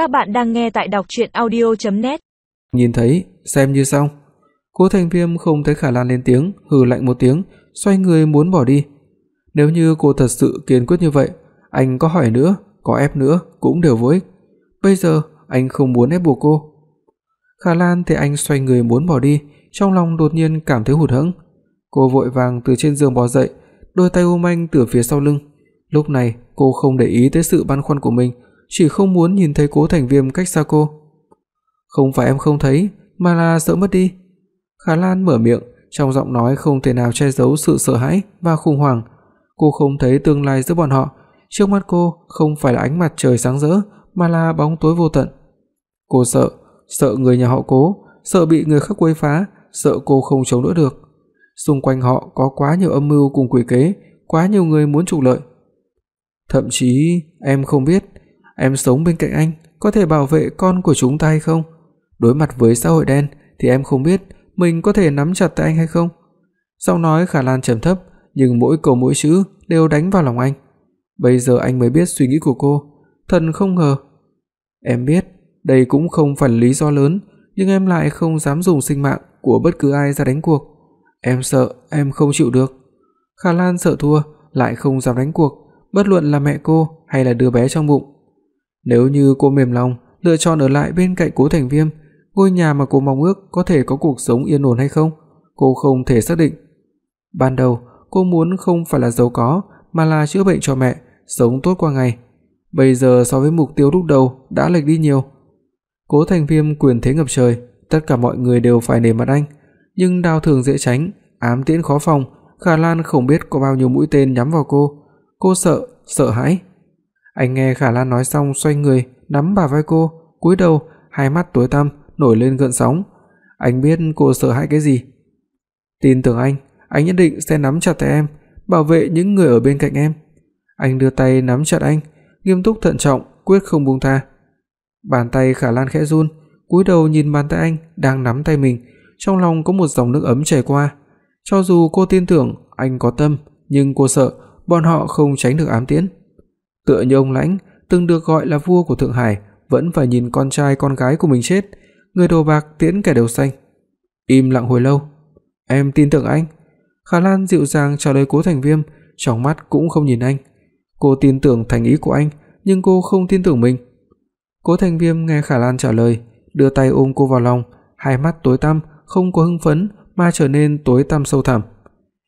Các bạn đang nghe tại đọc audio net Nhìn thấy, xem như xong. Cố Thành Viêm không thấy Khả Lan lên tiếng, hừ lạnh một tiếng, xoay người muốn bỏ đi. Nếu như cô thật sự kiên quyết như vậy, anh có hỏi nữa, có ép nữa cũng đều vô ích. Bây giờ anh không muốn ép buộc cô. Khả Lan thấy anh xoay người muốn bỏ đi, trong lòng đột nhiên cảm thấy hụt hẫng. Cô vội vàng từ trên giường bò dậy, đôi tay ôm anh từ phía sau lưng. Lúc này, cô không để ý tới sự băn khoăn của mình, chỉ không muốn nhìn thấy Cố Thành Viêm cách xa cô. "Không phải em không thấy, mà là sợ mất đi." Khả Lan mở miệng, trong giọng nói không thể nào che giấu sự sợ hãi và khủng hoảng. Cô không thấy tương lai giữa bọn họ, trước mắt cô không phải là ánh mặt trời sáng rỡ, mà là bóng tối vô tận. Cô sợ, sợ người nhà họ Cố, sợ bị người khác quấy phá, sợ cô không chống đỡ được. Xung quanh họ có quá nhiều âm mưu cùng quỷ kế, quá nhiều người muốn trục lợi. Thậm chí em không biết, em sống bên cạnh anh có thể bảo vệ con của chúng ta hay không? Đối mặt với xã hội đen thì em không biết mình có thể nắm chặt tay anh hay không? Giọng nói Khả Lan trầm thấp, nhưng mỗi câu mỗi chữ đều đánh vào lòng anh. Bây giờ anh mới biết suy nghĩ của cô, thần không ngờ. Em biết, đây cũng không phải lý do lớn, nhưng em lại không dám dùng sinh mạng của bất cứ ai ra đánh cuộc. Em sợ em không chịu được. Khả Lan sợ thua, lại không dám đánh cuộc, bất luận là mẹ cô hay là đứa bé trong bụng. Nếu như cô mềm lòng, lựa chọn ở lại bên cạnh Cố Thành Viêm, ngôi nhà mà cô mong ước có thể có cuộc sống yên ổn hay không, cô không thể xác định. Ban đầu, cô muốn không phải là giàu có, mà là chữa bệnh cho mẹ, sống tốt qua ngày. Bây giờ so với mục tiêu lúc đầu đã lệch đi nhiều. Cố Thành Viêm quyền thế ngập trời, tất cả mọi người đều phải nể mặt anh, nhưng đao thường dễ tránh, ám tiễn khó phòng, Khả Lan không biết có bao nhiêu mũi tên nhắm vào cô. Cô sợ, sợ hãi. Anh nghe Khả Lan nói xong xoay người, nắm bả vai cô, cúi đầu, hai mắt tối tăm nổi lên gợn sóng. Anh biết cô sợ hãi cái gì. Tin tưởng anh, anh nhất định sẽ nắm chặt tay em, bảo vệ những người ở bên cạnh em. Anh đưa tay nắm chặt anh, nghiêm túc thận trọng, quyết không buông tha. Bàn tay Khả Lan khẽ run, cúi đầu nhìn bàn tay anh đang nắm tay mình, trong lòng có một dòng nước ấm chảy qua. Cho dù cô tin tưởng anh có tâm, nhưng cô sợ bọn họ không tránh được ám tiễn. Tựa như ông Lãnh từng được gọi là vua của Thượng Hải, vẫn phải nhìn con trai con gái của mình chết, người đồ bạc tiễn kẻ đầu xanh. Im lặng hồi lâu, "Em tin tưởng anh." Khả Lan dịu dàng trả lời Cố Thành Viêm, trong mắt cũng không nhìn anh. Cô tin tưởng thành ý của anh, nhưng cô không tin tưởng mình. Cố Thành Viêm nghe Khả Lan trả lời, đưa tay ôm cô vào lòng, hai mắt tối tăm, không có hưng phấn mà trở nên tối tăm sâu thẳm.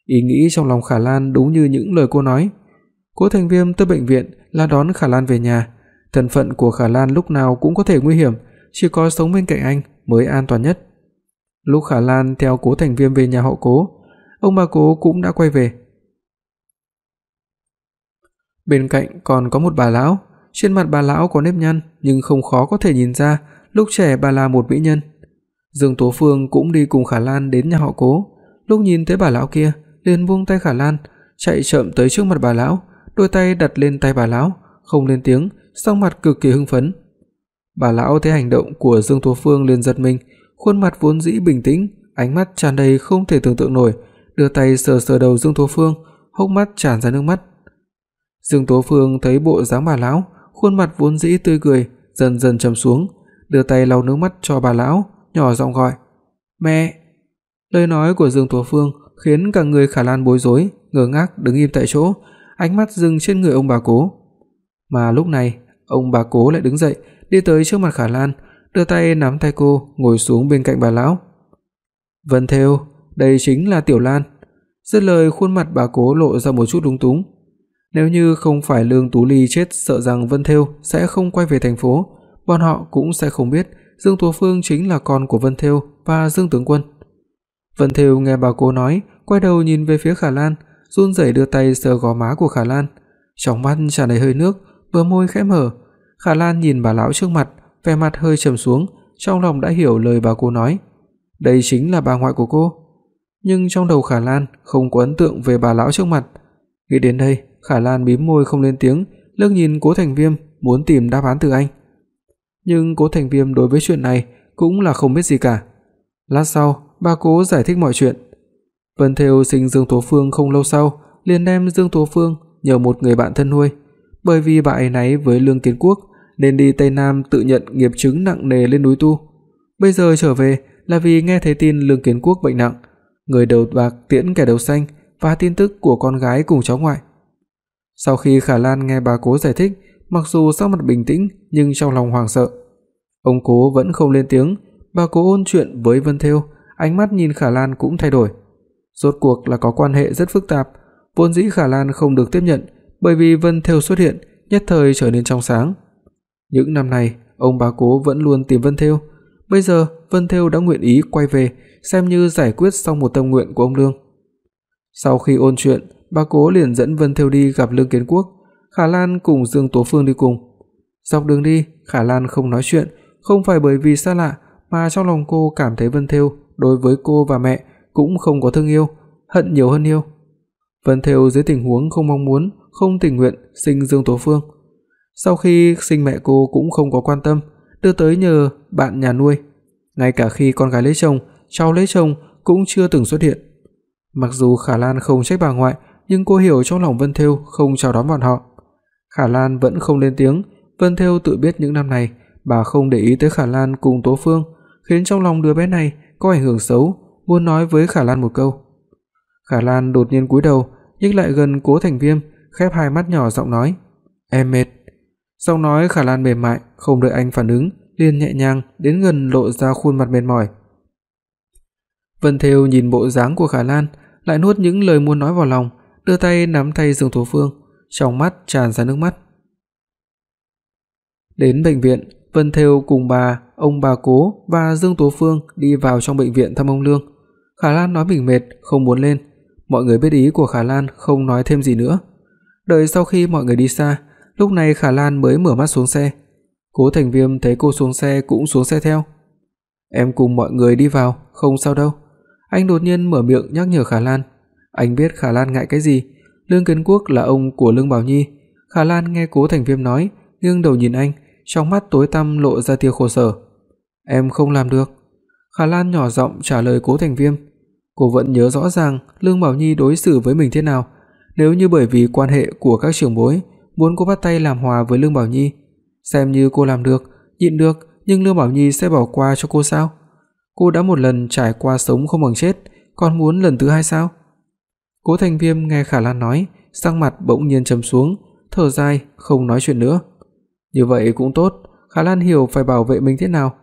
Ý nghĩ trong lòng Khả Lan đúng như những lời cô nói. Cố Thành Viêm tới bệnh viện là đón Khả Lan về nhà, thân phận của Khả Lan lúc nào cũng có thể nguy hiểm, chỉ có sống bên cạnh anh mới an toàn nhất. Lúc Khả Lan theo Cố Thành Viêm về nhà họ Cố, ông bà Cố cũng đã quay về. Bên cạnh còn có một bà lão, trên mặt bà lão có nếp nhăn nhưng không khó có thể nhìn ra lúc trẻ bà là một mỹ nhân. Dương Tố Phương cũng đi cùng Khả Lan đến nhà họ Cố, lúc nhìn thấy bà lão kia, liền buông tay Khả Lan, chạy chậm tới trước mặt bà lão, đôi tay đặt lên tay bà lão, không lên tiếng, song mặt cực kỳ hưng phấn. Bà lão thấy hành động của Dương Tố Phương liền giật mình, khuôn mặt vốn dĩ bình tĩnh, ánh mắt tràn đầy không thể tưởng tượng nổi, đưa tay sờ sờ đầu Dương Tố Phương, hốc mắt tràn ra nước mắt. Dương Tố Phương thấy bộ dáng bà lão, khuôn mặt vốn dĩ tươi cười dần dần trầm xuống, đưa tay lau nước mắt cho bà lão, nhỏ giọng gọi: "Mẹ." Lời nói của Dương Tố Phương khiến cả người Khả Lan bối rối, ngơ ngác đứng im tại chỗ, ánh mắt dừng trên người ông bà Cố. Mà lúc này, ông bà Cố lại đứng dậy, đi tới trước mặt Khả Lan, đưa tay nắm tay cô, ngồi xuống bên cạnh bà lão. "Vân Thêu, đây chính là Tiểu Lan." Dứt lời khuôn mặt bà Cố lộ ra một chút lúng túng. Nếu như không phải Lương Tú Ly chết sợ rằng Vân Thêu sẽ không quay về thành phố, bọn họ cũng sẽ không biết Dương Tú Phương chính là con của Vân Thêu và Dương tướng quân. Vân Thêu nghe bà cô nói, quay đầu nhìn về phía Khả Lan, run rẩy đưa tay sờ gò má của Khả Lan, trong mắt tràn đầy hơi nước, bờ môi khẽ mở. Khả Lan nhìn bà lão trước mặt, vẻ mặt hơi trầm xuống, trong lòng đã hiểu lời bà cô nói. Đây chính là bà ngoại của cô. Nhưng trong đầu Khả Lan không có ấn tượng về bà lão trước mặt. Nghĩ đến đây, Khả Lan mím môi không lên tiếng, liếc nhìn Cố Thành Viêm muốn tìm đáp án từ anh. Nhưng Cố Thành Viêm đối với chuyện này cũng là không biết gì cả. Lát sau, bà Cố giải thích mọi chuyện. Vân Thêu sinh Dương Tố Phương không lâu sau, liền đem Dương Tố Phương nhờ một người bạn thân nuôi, bởi vì bà ấy náy với Lương Kiến Quốc nên đi Tây Nam tự nhận nghiệp chứng nặng nề lên núi tu. Bây giờ trở về là vì nghe thấy tin Lương Kiến Quốc bệnh nặng, người đầu bạc tiễn kẻ đầu xanh và tin tức của con gái cùng cháu ngoại. Sau khi Khả Lan nghe bà Cố giải thích, mặc dù sắc mặt bình tĩnh nhưng trong lòng hoảng sợ. Ông Cố vẫn không lên tiếng, bà Cố ôn chuyện với Vân Thêu, ánh mắt nhìn Khả Lan cũng thay đổi. Rốt cuộc là có quan hệ rất phức tạp, vốn dĩ Khả Lan không được tiếp nhận, bởi vì Vân Thêu xuất hiện, nhất thời trở nên trong sáng. Những năm này, ông bà Cố vẫn luôn tìm Vân Thêu, bây giờ Vân Thêu đã nguyện ý quay về, xem như giải quyết xong một tâm nguyện của ông Lương. Sau khi ôn chuyện, bà Cố liền dẫn Vân Thêu đi gặp Lương Kiến Quốc, Khả Lan cùng Dương Tố Phương đi cùng. Dọc đường đi, Khả Lan không nói chuyện, không phải bởi vì xa lạ, mà trong lòng cô cảm thấy Vân Thêu đối với cô và mẹ cũng không có thương yêu, hận nhiều hơn yêu. Vân Thêu dưới tình huống không mong muốn, không tình nguyện sinh Dương Tố Phương. Sau khi sinh mẹ cô cũng không có quan tâm, đưa tới nhờ bạn nhà nuôi. Ngay cả khi con gái lấy chồng, cháu lấy chồng cũng chưa từng xuất hiện. Mặc dù Khả Lan không trách bà ngoại, nhưng cô hiểu trong lòng Vân Thêu không chào đón bọn họ. Khả Lan vẫn không lên tiếng, Vân Thêu tự biết những năm này bà không để ý tới Khả Lan cùng Tố Phương, khiến trong lòng đứa bé này có ảnh hưởng xấu, muốn nói với Khả Lan một câu. Khả Lan đột nhiên cúi đầu, nhích lại gần Cố Thành Viêm, khép hai mắt nhỏ giọng nói: "Em mệt." Giọng nói Khả Lan mềm mại, không đợi anh phản ứng, liền nhẹ nhàng đến gần lộ ra khuôn mặt mệt mỏi. Vân Thêu nhìn bộ dáng của Khả Lan, lại nuốt những lời muốn nói vào lòng, đưa tay nắm tay Dương Tố Phương, trong mắt tràn ra nước mắt. Đến bệnh viện, Vân Thêu cùng bà, ông bà Cố và Dương Tố Phương đi vào trong bệnh viện thăm ông Lương. Khả Lan nói mình mệt, không muốn lên. Mọi người biết ý của Khả Lan không nói thêm gì nữa. Đợi sau khi mọi người đi xa, lúc này Khả Lan mới mở mắt xuống xe. Cố Thành Viêm thấy cô xuống xe cũng xuống xe theo. "Em cùng mọi người đi vào, không sao đâu." Anh đột nhiên mở miệng nhắc nhở Khả Lan. Anh biết Khả Lan ngại cái gì, Lương Kiến Quốc là ông của Lương Bảo Nhi. Khả Lan nghe Cố Thành Viêm nói, nghiêng đầu nhìn anh, trong mắt tối tăm lộ ra tia khổ sở. "Em không làm được." Khả Lan nhỏ giọng trả lời Cố Thành Viêm. Cô vẫn nhớ rõ ràng Lương Bảo Nhi đối xử với mình thế nào, nếu như bởi vì quan hệ của các trưởng bối muốn cô bắt tay làm hòa với Lương Bảo Nhi, xem như cô làm được, nhịn được, nhưng Lương Bảo Nhi sẽ bỏ qua cho cô sao? Cô đã một lần trải qua sống không bằng chết, còn muốn lần thứ hai sao? Cố Thành Viêm nghe Khả Lan nói, sắc mặt bỗng nhiên trầm xuống, thở dài, không nói chuyện nữa. Như vậy cũng tốt, Khả Lan hiểu phải bảo vệ mình thế nào.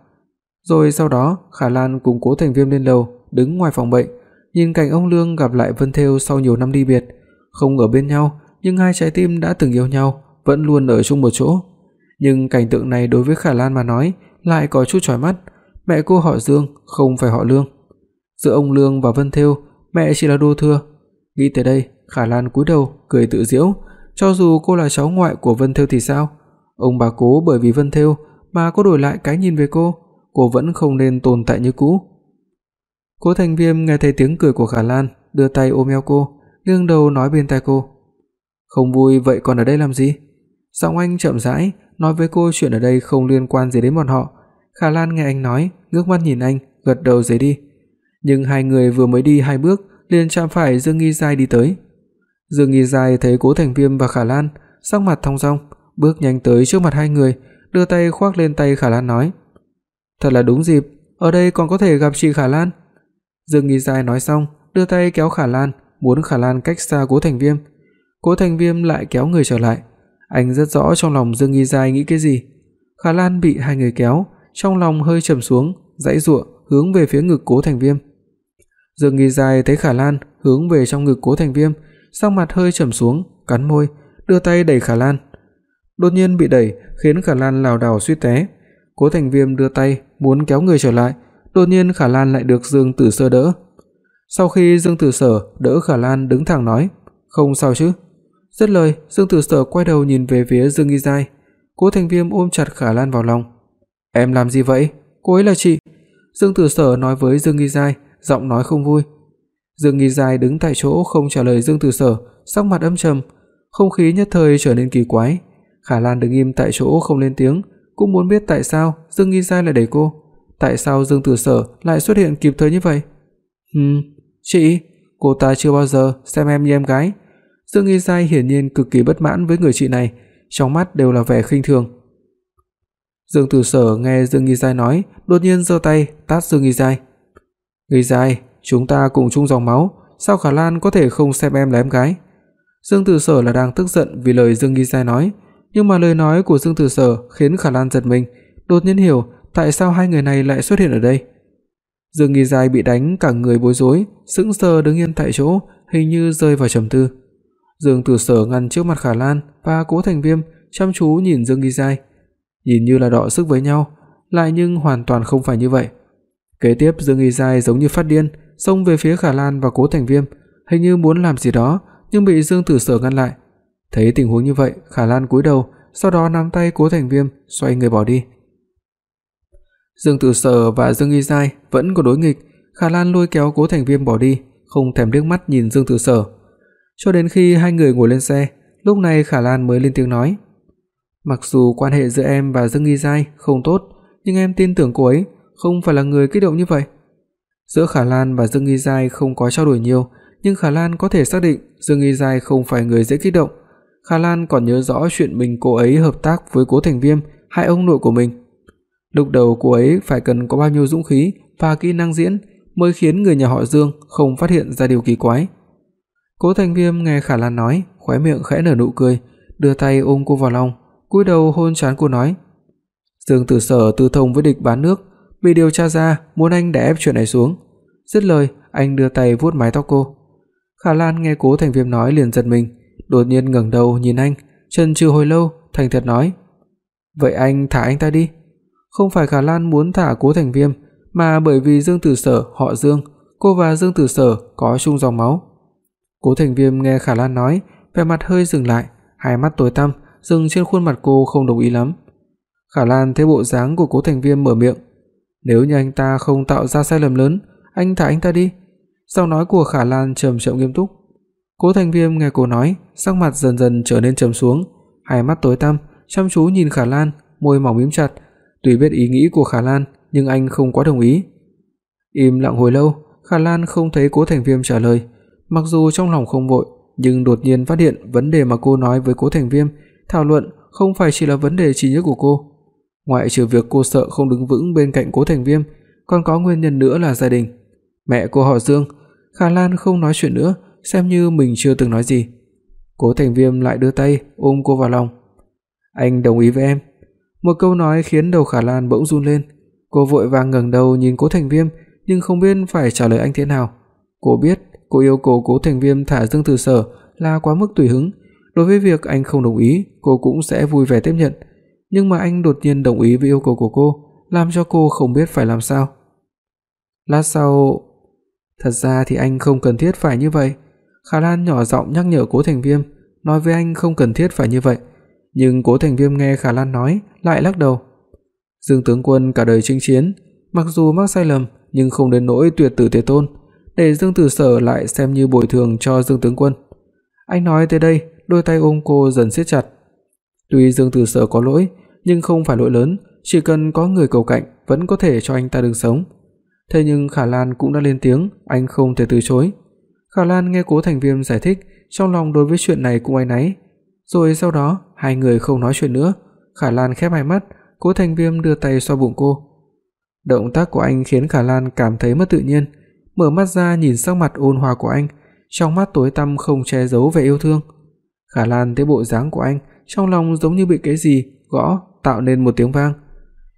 Rồi sau đó, Khả Lan cùng Cố Thành Viêm lên lầu, đứng ngoài phòng bệnh, nhìn cảnh ông Lương gặp lại Vân Thêu sau nhiều năm ly biệt, không ở bên nhau, nhưng hai trái tim đã từng yêu nhau vẫn luôn ở chung một chỗ. Nhưng cảnh tượng này đối với Khả Lan mà nói lại có chút chói mắt, mẹ cô họ Dương, không phải họ Lương. Giữa ông Lương và Vân Thêu, mẹ chỉ là đô thừa. Nghĩ tới đây, Khả Lan cúi đầu cười tự giễu, cho dù cô là cháu ngoại của Vân Thêu thì sao? Ông bà cố bởi vì Vân Thêu mà có đổi lại cái nhìn về cô, cô vẫn không nên tồn tại như cũ. Cố Thành Viêm nghe thấy tiếng cười của Khả Lan, đưa tay ôm eo cô, nghiêng đầu nói bên tai cô: "Không vui vậy còn ở đây làm gì?" Giọng anh chậm rãi nói với cô chuyện ở đây không liên quan gì đến bọn họ. Khả Lan nghe anh nói, ngước mắt nhìn anh, gật đầu rời đi. Nhưng hai người vừa mới đi hai bước, liền chạm phải Dương Nghi Giai đi tới. Dương Nghi Giai thấy Cố Thành Viêm và Khả Lan, sắc mặt thong dong, bước nhanh tới trước mặt hai người, đưa tay khoác lên tay Khả Lan nói: "Thật là đúng dịp, ở đây còn có thể gặp chị Khả Lan." Dương Nghi Giai nói xong, đưa tay kéo Khả Lan, muốn Khả Lan cách xa Cố Thành Viêm. Cố Thành Viêm lại kéo người trở lại. Anh rất rõ trong lòng Dương Nghi Giai nghĩ cái gì. Khả Lan bị hai người kéo, trong lòng hơi trầm xuống, giãy giụa hướng về phía ngực Cố Thành Viêm. Dương Nghi Giai thấy Khả Lan hướng về trong ngực Cố Thành Viêm, sắc mặt hơi trầm xuống, cắn môi, đưa tay đẩy Khả Lan. Đột nhiên bị đẩy, khiến Khả Lan lảo đảo suýt té. Cố Thành Viêm đưa tay muốn kéo người trở lại, đột nhiên Khả Lan lại được Dương Tử Sơ đỡ. Sau khi Dương Tử Sở đỡ Khả Lan đứng thẳng nói, "Không sao chứ?" Dứt lời, Dương Tử Sở quay đầu nhìn về phía Dương Y Giai. Cố Thành Viêm ôm chặt Khả Lan vào lòng. "Em làm gì vậy? Cô ấy là chị." Dương Tử Sở nói với Dương Y Giai, giọng nói không vui. Dương Nghi Giai đứng tại chỗ không trả lời Dương Tử Sở, sắc mặt âm trầm, không khí nhất thời trở nên kỳ quái. Khả Lan đứng im tại chỗ không lên tiếng, cũng muốn biết tại sao Dương Nghi Giai lại đẩy cô, tại sao Dương Tử Sở lại xuất hiện kịp thời như vậy. "Ừm, chị, cô ta chưa bao giờ xem em như em gái." Dương Nghi Giai hiển nhiên cực kỳ bất mãn với người chị này, trong mắt đều là vẻ khinh thường. Dương Tử Sở nghe Dương Nghi Giai nói, đột nhiên giơ tay tát Dương Nghi Giai. "Nghi Giai, chúng ta cùng chung dòng máu, sao Khả Lan có thể không xem em là em gái?" Dương Tử Sở là đang tức giận vì lời Dương Nghi Giai nói, nhưng mà lời nói của Dương Tử Sở khiến Khả Lan giật mình, đột nhiên hiểu tại sao hai người này lại xuất hiện ở đây. Dương Nghi Giai bị đánh cả người bối rối, sững sờ đứng yên tại chỗ, hình như rơi vào trầm tư. Dương Tử Sở ngăn trước mặt Khả Lan và Cố Thành Viêm, chăm chú nhìn Dương Nghi Giai, nhìn như là đọ sức với nhau, lại nhưng hoàn toàn không phải như vậy. Kế tiếp Dương Nghi Giai giống như phát điên, xông về phía Khả Lan và Cố Thành Viêm, hình như muốn làm gì đó, nhưng bị Dương Tử Sở ngăn lại. Thấy tình huống như vậy, Khả Lan cúi đầu, sau đó nắm tay Cố Thành Viêm, xoay người bỏ đi. Dương Tử Sở và Dương Nghi Giai vẫn có đối nghịch, Khả Lan lôi kéo Cố Thành Viêm bỏ đi, không thèm liếc mắt nhìn Dương Tử Sở. Cho đến khi hai người ngồi lên xe, lúc này Khả Lan mới lên tiếng nói: "Mặc dù quan hệ giữa em và Dương Nghi Giai không tốt, nhưng em tin tưởng cô ấy không phải là người kích động như vậy." Giữa Khả Lan và Dương Nghi Giai không có trao đổi nhiều, nhưng Khả Lan có thể xác định Dương Nghi Giai không phải người dễ kích động. Khả Lan còn nhớ rõ chuyện mình cô ấy hợp tác với Cố Thành Viêm, hai ông nội của mình. Lúc đầu cô ấy phải cần có bao nhiêu dũng khí và kỹ năng diễn mới khiến người nhà họ Dương không phát hiện ra điều kỳ quái. Cố Thành Viêm nghe Khả Lan nói, khóe miệng khẽ nở nụ cười, đưa tay ôm cô vào lòng, cúi đầu hôn trán cô nói: "Dương Tử Sở tư thông với địch bán nước, bị điều tra ra, muốn anh đè ép chuyện này xuống." Dứt lời, anh đưa tay vuốt mái tóc cô. Khả Lan nghe Cố Thành Viêm nói liền giật mình, đột nhiên ngẩng đầu nhìn anh, chần chừ hồi lâu, thành thật nói: "Vậy anh thả anh ta đi." Không phải Khả Lan muốn thả Cố Thành Viêm, mà bởi vì Dương Tử Sở họ Dương, cô và Dương Tử Sở có chung dòng máu. Cố Thành Viêm nghe Khả Lan nói, vẻ mặt hơi dừng lại, hai mắt tối tăm dừng trên khuôn mặt cô không đồng ý lắm. Khả Lan thấy bộ dáng của Cố Thành Viêm mở miệng, "Nếu như anh ta không tạo ra sai lầm lớn, anh thả anh ta đi." Giọng nói của Khả Lan trầm trọng nghiêm túc. Cố Thành Viêm nghe cô nói, sắc mặt dần dần trở nên trầm xuống, hai mắt tối tăm chăm chú nhìn Khả Lan, môi mỏng mím chặt, Tuy biết ý nghĩ của Khả Lan, nhưng anh không quá đồng ý. Im lặng hồi lâu, Khả Lan không thấy Cố Thành Viêm trả lời, mặc dù trong lòng không vội, nhưng đột nhiên phát hiện vấn đề mà cô nói với Cố Thành Viêm thảo luận không phải chỉ là vấn đề trí nhớ của cô. Ngoại trừ việc cô sợ không đứng vững bên cạnh Cố Thành Viêm, còn có nguyên nhân nữa là gia đình. Mẹ cô họ Dương, Khả Lan không nói chuyện nữa, xem như mình chưa từng nói gì. Cố Thành Viêm lại đưa tay ôm cô vào lòng. Anh đồng ý với em, một câu nói khiến đầu Khả Lan bỗng run lên, cô vội vàng ngẩng đầu nhìn Cố Thành Viêm, nhưng không biết phải trả lời anh thế nào. Cô biết, cô yêu cầu Cố Thành Viêm thả Dương Từ Sở là quá mức tùy hứng, đối với việc anh không đồng ý, cô cũng sẽ vui vẻ tiếp nhận, nhưng mà anh đột nhiên đồng ý với yêu cầu của cô, làm cho cô không biết phải làm sao. Lát sau, thật ra thì anh không cần thiết phải như vậy. Khả Lan nhỏ giọng nhắc nhở Cố Thành Viêm, nói với anh không cần thiết phải như vậy nhưng Cố Thành Viêm nghe Khả Lan nói, lại lắc đầu. Dương tướng quân cả đời chinh chiến, mặc dù mắc sai lầm nhưng không đến nỗi tuyệt tử thế tôn, để Dương Tử Sở lại xem như bồi thường cho Dương tướng quân. Anh nói tới đây, đôi tay ôm cô dần siết chặt. Tuy Dương Tử Sở có lỗi, nhưng không phải lỗi lớn, chỉ cần có người cầu cạnh vẫn có thể cho anh ta đường sống. Thế nhưng Khả Lan cũng đã lên tiếng, anh không thể từ chối. Khả Lan nghe Cố Thành Viêm giải thích, trong lòng đối với chuyện này cũng áy náy, rồi sau đó, hai người không nói chuyện nữa, Khả Lan khép hai mắt, Cố Thành Viêm đưa tay xoa bụng cô. Động tác của anh khiến Khả Lan cảm thấy mất tự nhiên, mở mắt ra nhìn sắc mặt ôn hòa của anh, trong mắt tối tăm không che giấu vẻ yêu thương. Khả Lan thấy bộ dáng của anh, trong lòng giống như bị cái gì gõ tạo nên một tiếng vang.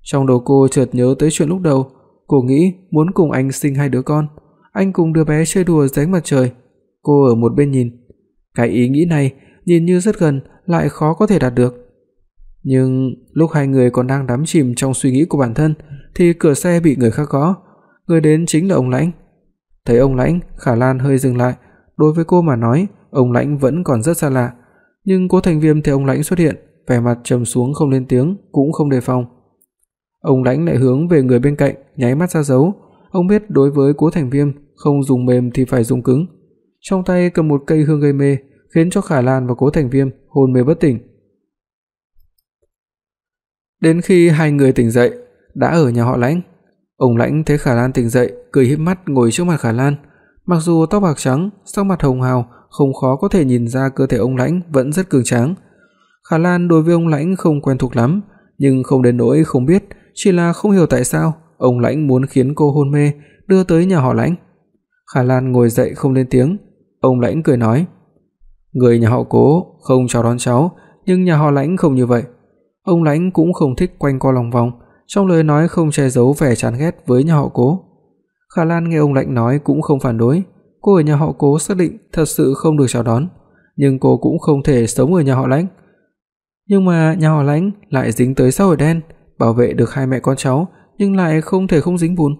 Trong đầu cô chợt nhớ tới chuyện lúc đầu, cô nghĩ muốn cùng anh sinh hai đứa con, anh cùng đứa bé chơi đùa dưới mặt trời. Cô ở một bên nhìn. Cái ý nghĩ này nhìn như rất gần lại khó có thể đạt được. Nhưng lúc hai người còn đang đắm chìm trong suy nghĩ của bản thân thì cửa xe bị người khác gõ, người đến chính là ông Lãnh. Thấy ông Lãnh, Khả Lan hơi dừng lại, đối với cô mà nói, ông Lãnh vẫn còn rất xa lạ, nhưng Cố Thành Viêm thấy ông Lãnh xuất hiện, vẻ mặt trầm xuống không lên tiếng, cũng không đề phòng. Ông Lãnh lại hướng về người bên cạnh, nháy mắt ra dấu, ông biết đối với Cố Thành Viêm, không dùng mềm thì phải dùng cứng. Trong tay cầm một cây hương gây mê, khiến cho Khả Lan và Cố Thành Viêm hôn mê bất tỉnh. Đến khi hai người tỉnh dậy, đã ở nhà họ Lãnh. Ông Lãnh thấy Khả Lan tỉnh dậy, cười híp mắt ngồi trước mặt Khả Lan. Mặc dù tóc bạc trắng, sắc mặt hồng hào, không khó có thể nhìn ra cơ thể ông Lãnh vẫn rất cường tráng. Khả Lan đối với ông Lãnh không quen thuộc lắm, nhưng không đến nỗi không biết, chỉ là không hiểu tại sao ông Lãnh muốn khiến cô hôn mê, đưa tới nhà họ Lãnh. Khả Lan ngồi dậy không lên tiếng, ông Lãnh cười nói: "Người nhà họ Cố không chào đón cháu, nhưng nhà họ Lãnh không như vậy." Ông Lãnh cũng không thích quanh co lòng vòng, trong lời nói không che giấu vẻ chán ghét với nhà họ Cố. Khả Lan nghe ông Lãnh nói cũng không phản đối, cô ở nhà họ Cố xác định thật sự không được chào đón, nhưng cô cũng không thể sống ở nhà họ Lãnh. Nhưng mà nhà họ Lãnh lại dính tới xã hội đen, bảo vệ được hai mẹ con cháu nhưng lại không thể không dính bùn.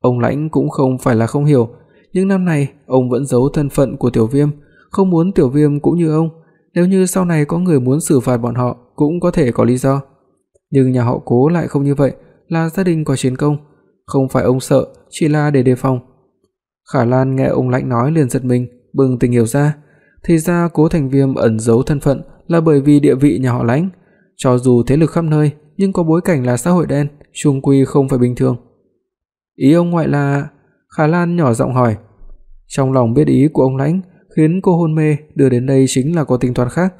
Ông Lãnh cũng không phải là không hiểu, những năm này ông vẫn giấu thân phận của Tiểu Viêm, không muốn Tiểu Viêm cũng như ông, nếu như sau này có người muốn xử phạt bọn họ cũng có thể có lý do. Nhưng nhà họ Cố lại không như vậy, là gia đình có chiến công, không phải ông sợ, chỉ là để đề phòng. Khả Lan nghe ông Lãnh nói liền giật mình, bừng tỉnh hiểu ra, thì ra Cố Thành Viêm ẩn giấu thân phận là bởi vì địa vị nhà họ Lãnh, cho dù thế lực khắp nơi, nhưng có bối cảnh là xã hội đen, chung quy không phải bình thường. Ý ông ngoại là Khả Lan nhỏ giọng hỏi. Trong lòng biết ý của ông Lãnh, khiến cô hôn mê, đưa đến đây chính là có tính toán khác.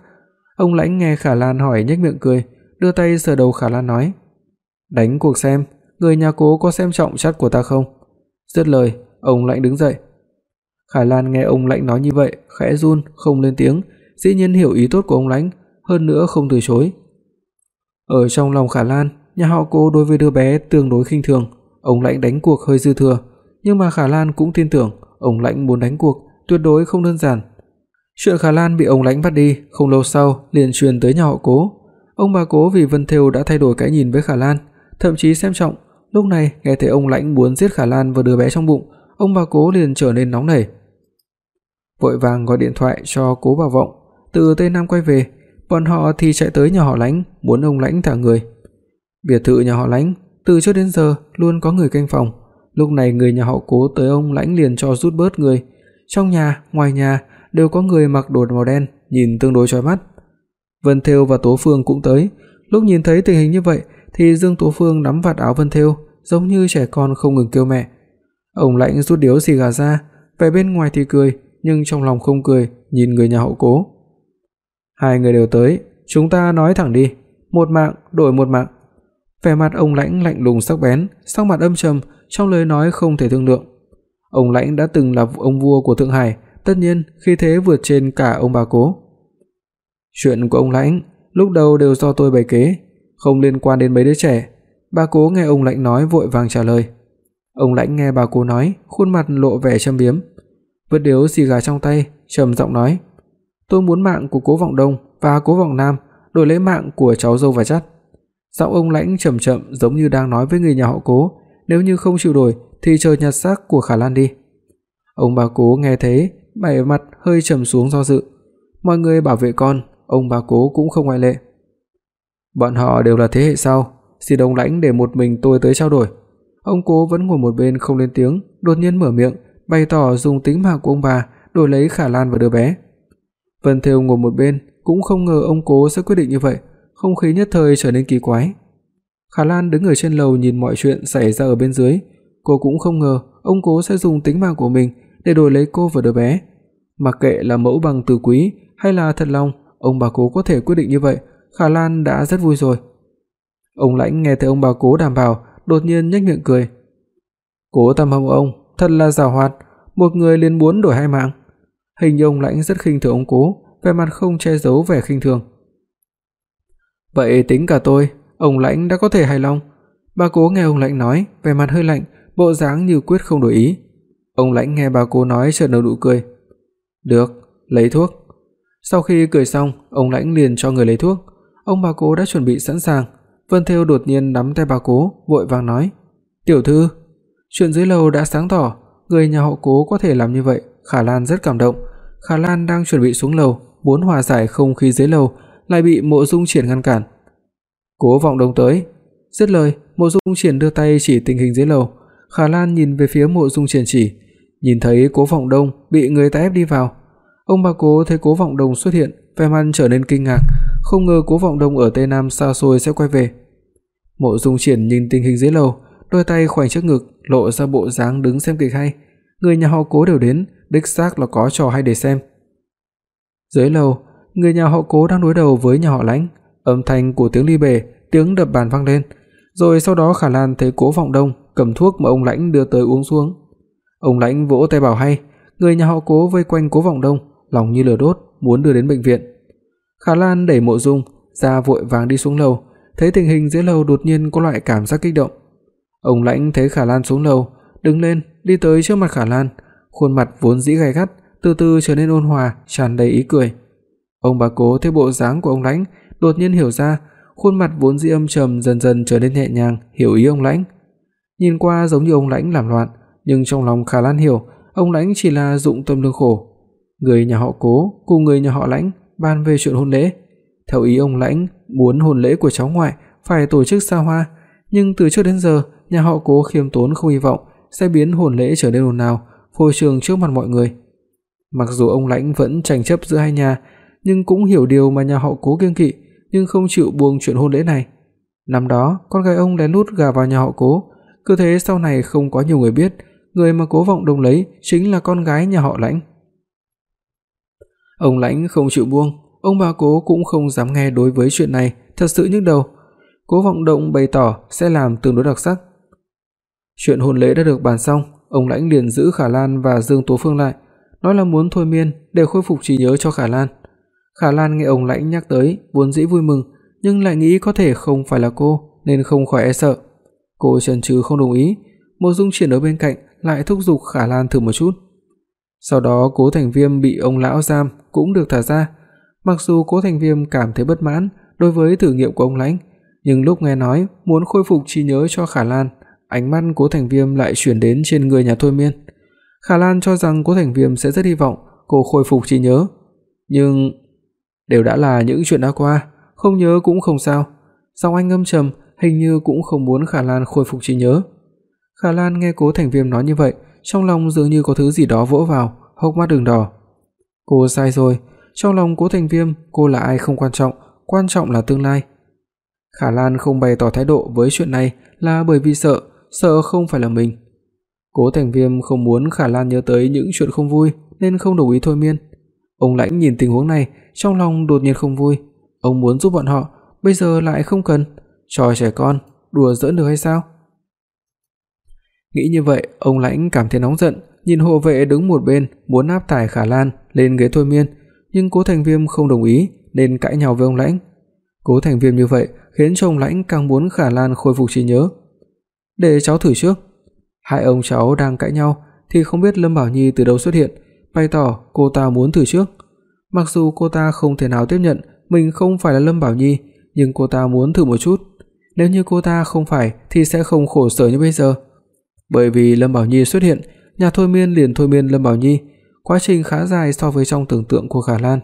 Ông Lãnh nghe Khả Lan hỏi nhếch miệng cười, đưa tay sờ đầu Khả Lan nói: "Đánh cuộc xem, người nhà Cố có xem trọng chất của ta không?" Dứt lời, ông Lãnh đứng dậy. Khả Lan nghe ông Lãnh nói như vậy, khẽ run, không lên tiếng, dĩ nhiên hiểu ý tốt của ông Lãnh, hơn nữa không từ chối. Ở trong lòng Khả Lan, nhà họ Cố đối với đứa bé tương đối khinh thường, ông Lãnh đánh cuộc hơi dư thừa, nhưng mà Khả Lan cũng tin tưởng ông Lãnh muốn đánh cuộc tuyệt đối không đơn giản. Chuyện Khả Lan bị ông Lãnh bắt đi, không lâu sau liền truyền tới nhà họ Cố. Ông bà Cố vì Vân Thêu đã thay đổi cái nhìn với Khả Lan, thậm chí xem trọng, lúc này nghe thấy ông Lãnh muốn giết Khả Lan và đứa bé trong bụng, ông bà Cố liền trở nên nóng nảy. Vội vàng gọi điện thoại cho Cố Bảo Vọng, từ Tây Nam quay về, bọn họ thì chạy tới nhà họ Lãnh, muốn ông Lãnh thả người. Biệt thự nhà họ Lãnh từ trước đến giờ luôn có người canh phòng, lúc này người nhà họ Cố tới ông Lãnh liền cho rút bớt người. Trong nhà, ngoài nhà đều có người mặc đồ màu đen, nhìn tương đối chói mắt. Vân Thêu và Tố Phương cũng tới, lúc nhìn thấy tình hình như vậy thì Dương Tố Phương nắm vạt áo Vân Thêu, giống như trẻ con không ngừng kêu mẹ. Ông Lãnh rút điếu xì gà ra, vẻ bên ngoài thì cười, nhưng trong lòng không cười, nhìn người nhà họ Cố. Hai người đều tới, chúng ta nói thẳng đi, một mạng đổi một mạng. Vẻ mặt ông Lãnh lạnh lùng sắc bén, sắc mặt âm trầm, trong lời nói không thể thương lượng. Ông Lãnh đã từng là ông vua của Thượng Hải, tất nhiên khi thế vượt trên cả ông bà Cố. Chuyện của ông Lãnh lúc đầu đều do tôi bày kế, không liên quan đến mấy đứa trẻ. Bà Cố nghe ông Lãnh nói vội vàng trả lời. Ông Lãnh nghe bà Cố nói, khuôn mặt lộ vẻ châm biếm, vứt điếu xì gà trong tay, trầm giọng nói: "Tôi muốn mạng của Cố Vọng Đông và Cố Vọng Nam đổi lấy mạng của cháu dâu và chắt." Giọng ông Lãnh chậm chậm giống như đang nói với người nhà họ Cố, nếu như không chịu đổi thì chờ nhặt xác của Khả Lan đi. Ông bà Cố nghe thế, vẻ mặt hơi trầm xuống do dự. Mọi người bảo vệ con, ông bà Cố cũng không ngoại lệ. Bọn họ đều là thế hệ sau, xin ông Lãnh để một mình tôi tới trao đổi. Ông Cố vẫn ngồi một bên không lên tiếng, đột nhiên mở miệng, bày tỏ dùng tính mạng của ông bà đổi lấy Khả Lan và đứa bé. Vân Thêu ngồi một bên, cũng không ngờ ông Cố sẽ quyết định như vậy, không khí nhất thời trở nên kỳ quái. Khả Lan đứng ở trên lầu nhìn mọi chuyện xảy ra ở bên dưới, cô cũng không ngờ ông Cố sẽ dùng tính mạng của mình để đổi lấy cô và đứa bé. Mặc kệ là mẫu bằng từ quý hay là thật lòng, ông bà Cố có thể quyết định như vậy, Khả Lan đã rất vui rồi. Ông Lãnh nghe thấy ông bà Cố đảm bảo, đột nhiên nhếch miệng cười. Cố Tam Hồng ông, thật là giàu hoạt, một người liền muốn đổi hai mạng. Hình như ông Lãnh rất khinh thường ông Cố, vẻ mặt không che giấu vẻ khinh thường. Vậy tính cả tôi, ông Lãnh đã có thể hài lòng. Bà Cố nghe ông Lãnh nói, vẻ mặt hơi lạnh, bộ dáng như quyết không đổi ý. Ông Lãnh nghe bà Cố nói chợt nở nụ cười. "Được, lấy thuốc." Sau khi cười xong, ông Lãnh liền cho người lấy thuốc. Ông bà Cố đã chuẩn bị sẵn sàng. Vân Thêu đột nhiên nắm tay bà Cố, vội vàng nói: "Tiểu thư, chuyện dưới lầu đã sáng tỏ, người nhà họ Cố có thể làm như vậy, Khả Lan rất cảm động." Khả Lan đang chuẩn bị xuống lầu, muốn hòa giải không khí dưới lầu, lại bị Mộ Dung Triển ngăn cản. Cố Vọng Đông tới, dứt lời, Mộ Dung Triển đưa tay chỉ tình hình dưới lầu. Khả Lan nhìn về phía Mộ Dung Triển chỉ, nhìn thấy Cố Vọng Đông bị người ta ép đi vào. Ông bà Cố thấy Cố Vọng Đông xuất hiện, vẻ mặt trở nên kinh ngạc, không ngờ Cố Vọng Đông ở Tây Nam xa xôi sẽ quay về. Mộ Dung Triển nhìn tình hình dưới lầu, đôi tay khoanh trước ngực, lộ ra bộ dáng đứng xem kịch hay. Người nhà họ Cố đều đến, đích xác là có trò hay để xem. Dưới lầu, người nhà họ Cố đang đối đầu với nhà họ Lãnh, âm thanh của tiếng ly bể tiếng đập bàn vang lên, rồi sau đó Khả Lan thấy Cố Vọng Đông cầm thuốc mà ông Lãnh đưa tới uống xuống. Ông Lãnh vỗ tay bảo hay, người nhà họ Cố vây quanh Cố Vọng Đông, lòng như lửa đốt, muốn đưa đến bệnh viện. Khả Lan đẩy Mộ Dung ra vội vàng đi xuống lầu, thấy tình hình dưới lầu đột nhiên có loại cảm giác kích động. Ông Lãnh thấy Khả Lan xuống lầu, đứng lên, đi tới trước mặt Khả Lan, khuôn mặt vốn dĩ gay gắt từ từ trở nên ôn hòa, tràn đầy ý cười. Ông bà Cố thấy bộ dáng của ông Lãnh, đột nhiên hiểu ra, khuôn mặt vốn dĩ âm trầm dần dần trở nên nhẹ nhàng, hiểu ý ông Lãnh. Nhìn qua giống như ông Lãnh làm loạn, nhưng trong lòng Khả Lan hiểu, ông Lãnh chỉ là dụng tâm lương khổ. Người nhà họ Cố cùng người nhà họ Lãnh bàn về chuyện hôn lễ. Theo ý ông Lãnh, muốn hôn lễ của cháu ngoại phải tổ chức xa hoa, nhưng từ trước đến giờ, nhà họ Cố khiêm tốn không hy vọng sẽ biến hôn lễ trở nên ồn ào, phô trương trước mặt mọi người. Mặc dù ông Lãnh vẫn tranh chấp giữa hai nhà, nhưng cũng hiểu điều mà nhà họ Cố kiêng kỵ, nhưng không chịu buông chuyện hôn lễ này. Năm đó, con gái ông lén lút gả vào nhà họ Cố, cứ thế sau này không có nhiều người biết, người mà Cố Vọng Đồng lấy chính là con gái nhà họ Lãnh. Ông Lãnh không chịu buông, ông bà Cố cũng không dám nghe đối với chuyện này, thật sự nhức đầu. Cố Vọng Động bày tỏ sẽ làm tương đối đặc sắc. Chuyện hôn lễ đã được bàn xong, ông Lãnh liền giữ Khả Lan và Dương Tố Phương lại, nói là muốn thôi miên để khôi phục trí nhớ cho Khả Lan. Khả Lan nghe ông Lãnh nhắc tới, vốn dĩ vui mừng, nhưng lại nghĩ có thể không phải là cô nên không khỏi e sợ. Cô chần chừ không đồng ý, Mộ Dung Triển ở bên cạnh lại thúc giục Khả Lan thử một chút. Sau đó Cố Thành Viêm bị ông lão giam cũng được thả ra. Mặc dù Cố Thành Viêm cảm thấy bất mãn đối với thử nghiệm của ông Lãnh, nhưng lúc nghe nói muốn khôi phục trí nhớ cho Khả Lan, ánh mắt Cố Thành Viêm lại chuyển đến trên người nhà Thôi Miên. Khả Lan cho rằng Cố Thành Viêm sẽ rất hy vọng cô khôi phục trí nhớ, nhưng đều đã là những chuyện đã qua, không nhớ cũng không sao. Giọng anh ngâm trầm, hình như cũng không muốn Khả Lan khôi phục trí nhớ. Khả Lan nghe Cố Thành Viêm nói như vậy, trong lòng dường như có thứ gì đó vỗ vào, hốc mắt đường đỏ. Cô sai rồi, trong lòng Cố Thành Viêm, cô là ai không quan trọng, quan trọng là tương lai. Khả Lan không bày tỏ thái độ với chuyện này là bởi vì sợ, sợ không phải là mình. Cố Thành Viêm không muốn Khả Lan nhớ tới những chuyện không vui nên không đồng ý thôi miên. Ông Lãnh nhìn tình huống này, trong lòng đột nhiên không vui, ông muốn giúp bọn họ, bây giờ lại không cần, trò trẻ con, đùa giỡn được hay sao? Nghĩ như vậy, ông Lãnh cảm thấy nóng giận, nhìn hộ vệ đứng một bên muốn áp tải Khả Lan lên ghế thôi miên, nhưng Cố Thành Viêm không đồng ý nên cãi nhau với ông Lãnh. Cố Thành Viêm như vậy khiến cho ông Lãnh càng muốn Khả Lan khôi phục trí nhớ. "Để cháu thử trước." Hai ông cháu đang cãi nhau thì không biết Lâm Bảo Nhi từ đâu xuất hiện, bày tỏ cô ta muốn thử trước. Mặc dù cô ta không thể nào tiếp nhận mình không phải là Lâm Bảo Nhi, nhưng cô ta muốn thử một chút. Nếu như cô ta không phải thì sẽ không khổ sở như bây giờ. Bởi vì Lâm Bảo Nhi xuất hiện, nhà thôi miên liền thôi miên Lâm Bảo Nhi, quá trình khá dài so với trong tưởng tượng của Khả Lan.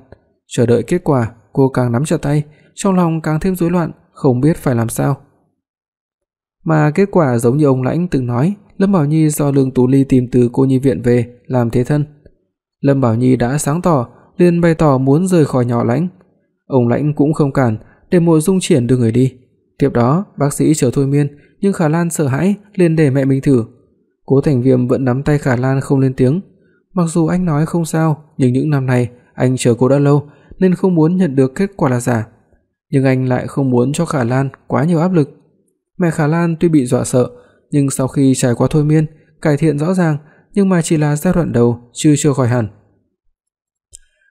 Chờ đợi kết quả, cô càng nắm chặt tay, trong lòng càng thêm rối loạn, không biết phải làm sao. Mà kết quả giống như ông Lãnh từng nói, Lâm Bảo Nhi do Lương Tú Ly tìm từ cô nhi viện về làm thế thân. Lâm Bảo Nhi đã sáng tỏ, liền bày tỏ muốn rời khỏi nhỏ Lãnh. Ông Lãnh cũng không cản, để Mộ Dung Triển đưa người đi. Tiếp đó, bác sĩ chờ thôi miên, nhưng Khả Lan sợ hãi, liền để mẹ mình thử. Cố Thành Viêm vẫn nắm tay Khả Lan không lên tiếng. Mặc dù anh nói không sao, nhưng những năm này anh chờ cô đã lâu nên không muốn nhận được kết quả là giả. Nhưng anh lại không muốn cho Khả Lan quá nhiều áp lực. Mẹ Khả Lan tuy bị dọa sợ, nhưng sau khi trải qua thôi miên, cải thiện rõ ràng, nhưng mà chỉ là giai đoạn đầu, chưa chưa khỏi hẳn.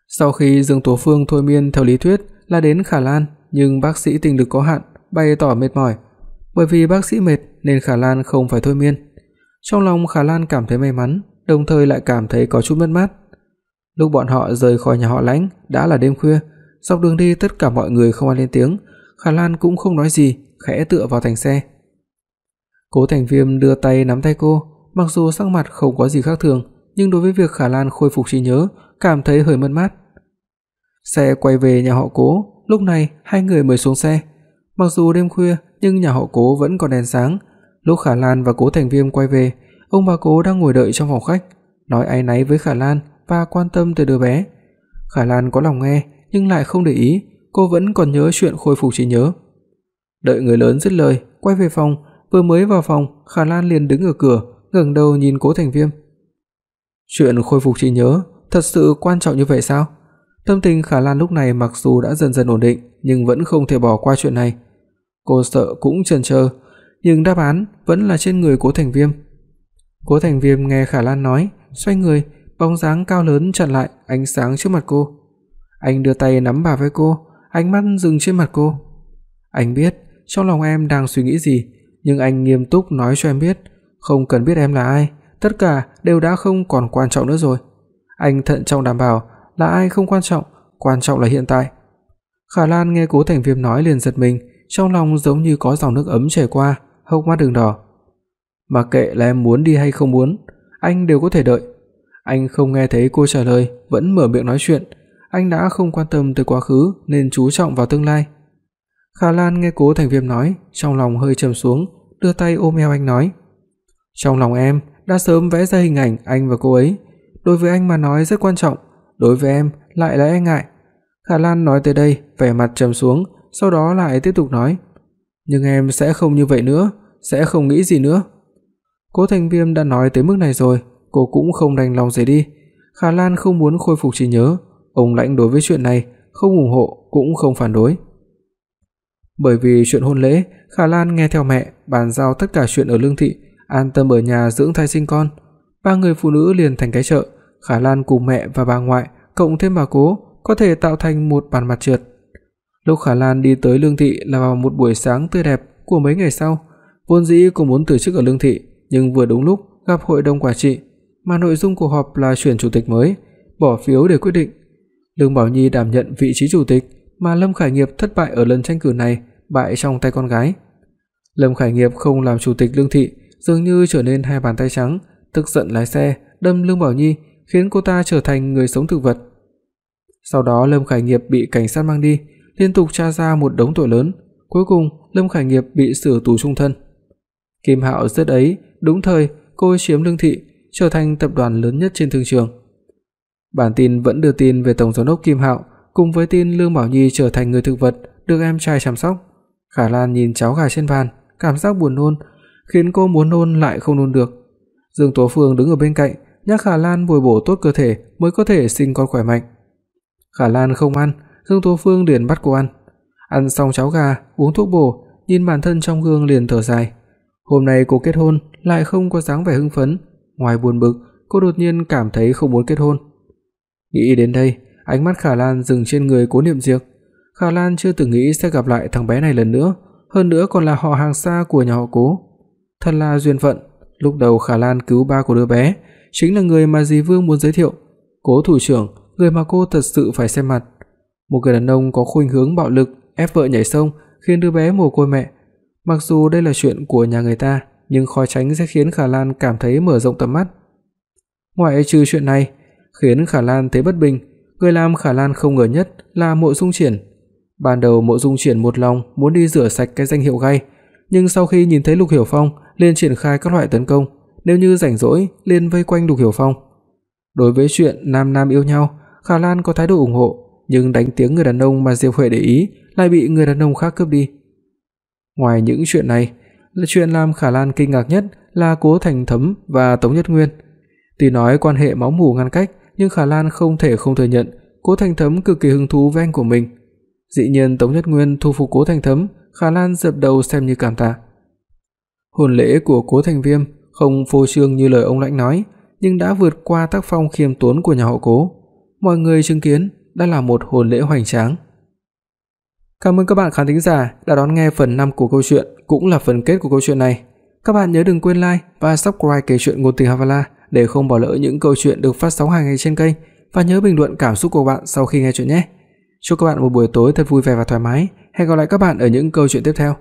Sau khi Dương Tố Phương thôi miên theo lý thuyết là đến Khả Lan, nhưng bác sĩ tình lực có hạn, bày tỏ mệt mỏi. Bởi vì bác sĩ mệt nên Khả Lan không phải thôi miên. Trong lòng Khả Lan cảm thấy may mắn, đồng thời lại cảm thấy có chút mất mát. Lúc bọn họ rời khỏi nhà họ Lãnh đã là đêm khuya, dọc đường đi tất cả mọi người không ai lên tiếng, Khả Lan cũng không nói gì, khẽ tựa vào thành xe. Cố Thành Viêm đưa tay nắm tay cô, mặc dù sắc mặt không có gì khác thường, nhưng đối với việc Khả Lan khôi phục trí nhớ, cảm thấy hơi mất mát. Xe quay về nhà họ Cố, lúc này hai người mới xuống xe. Mặc dù đêm khuya, nhưng nhà họ Cố vẫn còn đèn sáng. Lúc Khả Lan và Cố Thành Viêm quay về, ông bà Cố đang ngồi đợi trong phòng khách, nói áy náy với Khả Lan và quan tâm tới đứa bé. Khả Lan có lòng nghe nhưng lại không để ý, cô vẫn còn nhớ chuyện khôi phục trí nhớ. Đợi người lớn dứt lời, quay về phòng, vừa mới vào phòng, Khả Lan liền đứng ở cửa, ngẩng đầu nhìn Cố Thành Viêm. Chuyện khôi phục trí nhớ thật sự quan trọng như vậy sao? Tâm tình Khả Lan lúc này mặc dù đã dần dần ổn định, nhưng vẫn không thể bỏ qua chuyện này. Cô sợ cũng chần chờ, nhưng đáp án vẫn là trên người Cố Thành Viêm. Cố Thành Viêm nghe Khả Lan nói, xoay người, bóng dáng cao lớn chặn lại ánh sáng trước mặt cô. Anh đưa tay nắm bả vai cô, ánh mắt dừng trên mặt cô. Anh biết trong lòng em đang suy nghĩ gì, nhưng anh nghiêm túc nói cho em biết, không cần biết em là ai, tất cả đều đã không còn quan trọng nữa rồi. Anh thận trọng đảm bảo là ai không quan trọng, quan trọng là hiện tại. Khả Lan nghe Cố Thành Viêm nói liền giật mình, trong lòng giống như có dòng nước ấm chảy qua, hốc mắt đường đỏ. Mặc kệ là em muốn đi hay không muốn, anh đều có thể đợi. Anh không nghe thấy cô trả lời, vẫn mở miệng nói chuyện, anh đã không quan tâm tới quá khứ nên chú trọng vào tương lai. Khả Lan nghe Cố Thành Viêm nói, trong lòng hơi trầm xuống, đưa tay ôm eo anh nói: "Trong lòng em đã sớm vẽ ra hình ảnh anh và cô ấy, đối với anh mà nói rất quan trọng, đối với em lại là e ngại." Khả Lan nói tới đây, vẻ mặt trầm xuống, sau đó lại tiếp tục nói: "Nhưng em sẽ không như vậy nữa, sẽ không nghĩ gì nữa." Cố Thành Viêm đã nói tới mức này rồi, cô cũng không đành lòng rời đi. Khả Lan không muốn khôi phục trí nhớ, ông Lãnh đối với chuyện này không ủng hộ cũng không phản đối. Bởi vì chuyện hôn lễ, Khả Lan nghe theo mẹ bàn giao tất cả chuyện ở Lương thị, an tâm ở nhà dưỡng thai sinh con. Ba người phụ nữ liền thành cái chợ, Khả Lan cùng mẹ và bà ngoại cộng thêm bà cố có thể tạo thành một bàn mặt trượt. Lúc Khả Lan đi tới Lương thị là vào một buổi sáng tươi đẹp của mấy ngày sau, vốn dĩ cô muốn từ chức ở Lương thị, nhưng vừa đúng lúc gặp hội đồng quản trị, mà nội dung cuộc họp là chuyển chủ tịch mới, bỏ phiếu để quyết định. Lương Bảo Nhi đảm nhận vị trí chủ tịch, mà Lâm Khải Nghiệp thất bại ở lần tranh cử này, bại trong tay con gái. Lâm Khải Nghiệp không làm chủ tịch Lương thị, dường như trở nên hai bàn tay trắng, tức giận lái xe đâm Lương Bảo Nhi, khiến cô ta trở thành người sống thực vật. Sau đó Lâm Khải Nghiệp bị cảnh sát mang đi, liên tục tra ra một đống tội lớn, cuối cùng Lâm Khải Nghiệp bị xử tù trung thân. Kim Hạo rất ấy, đúng thời cô chiếm Lương thị, trở thành tập đoàn lớn nhất trên thương trường. Bản tin vẫn đưa tin về tổng giám đốc Kim Hạo cùng với tin Lương Bảo Nhi trở thành người thực vật được em trai chăm sóc. Khả Lan nhìn cháo gà trên bàn, cảm giác buồn nôn, khiến cô muốn nôn lại không nôn được. Dương Tố Phương đứng ở bên cạnh, nhắc Khả Lan bồi bổ tốt cơ thể mới có thể sinh con khỏe mạnh. Khả Lan không ăn, Dương Tố Phương liền bắt cô ăn. Ăn xong cháo gà, uống thuốc bổ, nhìn bản thân trong gương liền thở dài. Hôm nay cô kết hôn lại không có dáng vẻ hưng phấn, ngoài buồn bực, cô đột nhiên cảm thấy không muốn kết hôn. Nghĩ đến đây, ánh mắt Khả Lan dừng trên người Cố Niệm Diệc. Khả Lan chưa từng nghĩ sẽ gặp lại thằng bé này lần nữa, hơn nữa còn là họ hàng xa của nhà họ Cố. Thật là duyên phận, lúc đầu Khả Lan cứu ba của đứa bé, chính là người mà dì Vương muốn giới thiệu. Cố thủ trưởng, người mà cô thật sự phải xem mặt. Một người đàn ông có khuynh hướng bạo lực, ép vợ nhảy sông, khiến đứa bé mồ côi mẹ. Mặc dù đây là chuyện của nhà người ta, nhưng khó tránh sẽ khiến Khả Lan cảm thấy mở rộng tầm mắt. Ngoại trừ chuyện này, khiến Khả Lan thấy bất bình, người làm Khả Lan không ngờ nhất là Mộ Dung Triển. Ban đầu Mộ Dung Triển một lòng muốn đi rửa sạch cái danh hiệu gay, nhưng sau khi nhìn thấy Lục Hiểu Phong, liền triển khai các loại tấn công, nếu như rảnh rỗi liền vây quanh Lục Hiểu Phong. Đối với chuyện nam nam yêu nhau, Khả Lan có thái độ ủng hộ, nhưng đánh tiếng người đàn ông mà Diệp Huệ để ý lại bị người đàn ông khác cướp đi. Ngoài những chuyện này, là chuyện làm Khả Lan kinh ngạc nhất là Cố Thành Thấm và Tống Nhất Nguyên. Tuy nói quan hệ máu mủ ngăn cách, nhưng Khả Lan không thể không thừa nhận Cố Thành Thấm cực kỳ hứng thú với anh của mình. Dĩ nhiên Tống Nhất Nguyên thu phục Cố Thành Thấm, Khả Lan dập đầu xem như cảm tạ. Hôn lễ của Cố Thành Viêm không phô trương như lời ông lãnh nói, nhưng đã vượt qua tác phong khiêm tốn của nhà họ Cố. Mọi người chứng kiến đã là một hôn lễ hoành tráng. Cảm ơn các bạn khán thính giả đã đón nghe phần 5 của câu chuyện, cũng là phần kết của câu chuyện này. Các bạn nhớ đừng quên like và subscribe kênh truyện ngôn tình Havala để không bỏ lỡ những câu chuyện được phát sóng hàng ngày trên kênh và nhớ bình luận cảm xúc của bạn sau khi nghe chuyện nhé. Chúc các bạn một buổi tối thật vui vẻ và thoải mái. Hẹn gặp lại các bạn ở những câu chuyện tiếp theo.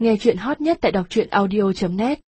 Nghe chuyện hot nhất tại đọc audio net